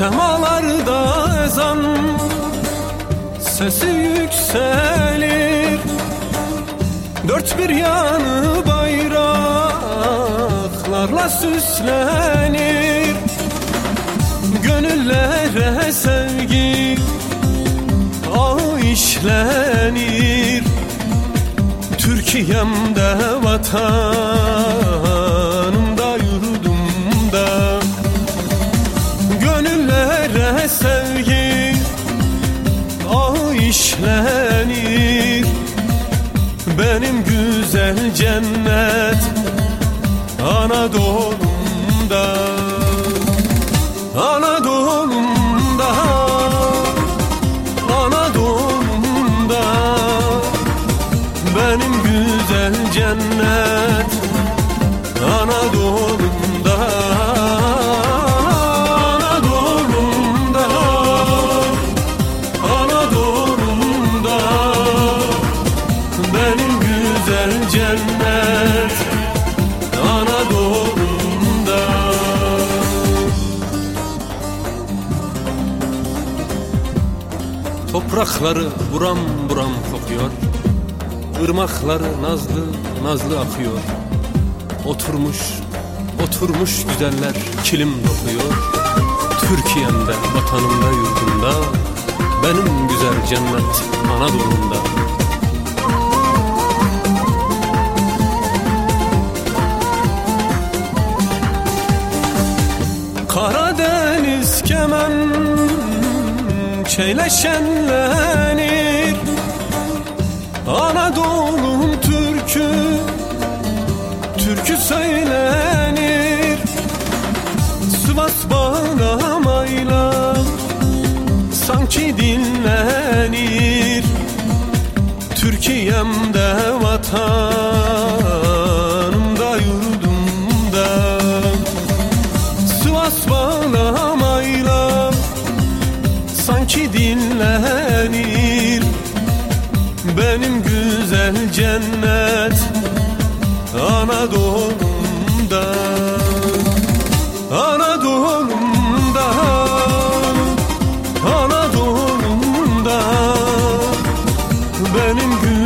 Semalarda ezan sesi yükselir. Dört bir yanı bayraklarla süslenir. Gönüllere sevgi ağ işlenir. Türkiye'mde vatanımda ağ işlenir Benim güzel cennet Anadolu'mda Anadolu'mda Anadolu'mda Benim güzel cennet Toprakları buram buram kokuyor. Irmakları nazlı nazlı akıyor. Oturmuş, oturmuş güzeller kilim dokuyor. Türkiye'mde, vatanımda, yurdumda Benim güzel cennet Anadolu'mda çeyle şenlenir Anadolu'nun türkü Türkü söylenir. Sivas bağlamayla Sanki dinlenir. Türkiye'mde vatanımda yurdumda Sivas bağlamayla Sanki dinlenir. Benim güzel cennet Anadolu'mda. Anadolu'mda. Anadolu'mda. Benim güzel